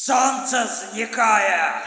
Сонце зникає.